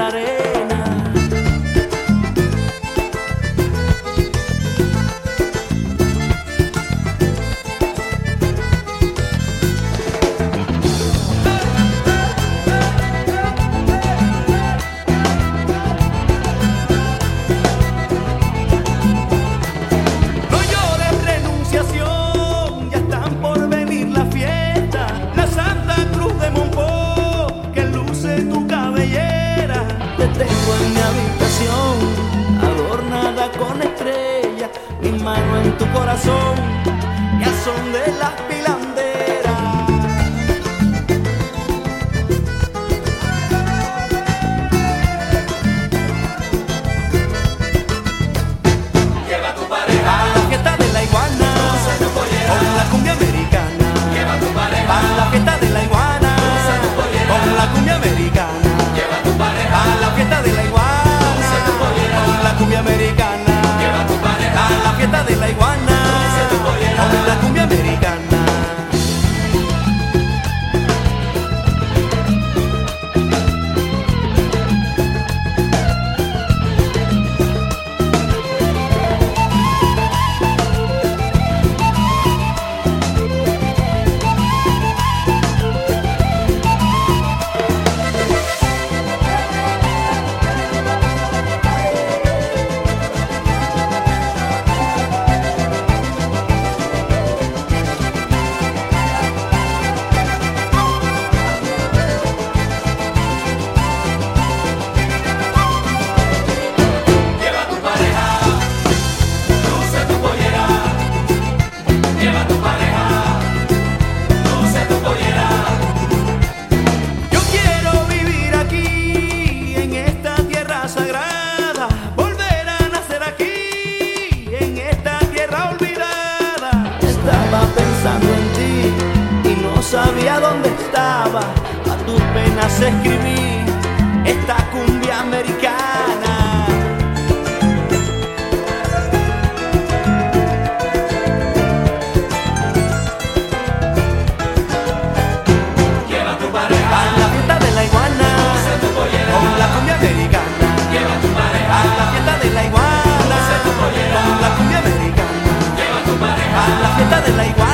hablaré. Tu corazón, ya son de las pilanderas. Lleva tu pareja, A la fiesta de la iguana, con la cumbia americana. lleva tu pareja, A la fiesta de la iguana, con la cumbia americana. lleva tu pareja, A la fiesta de la iguana, con la cumbia americana. sabía dónde estaba, a tus penas escribí esta cumbia americana. Lleva a tu pareja a la fiesta de la iguana, tu pollera, con la cumbia americana. Lleva a tu pareja a la fiesta de la iguana, tu pollera, con la cumbia americana. Lleva a tu pareja a la fiesta de la iguana.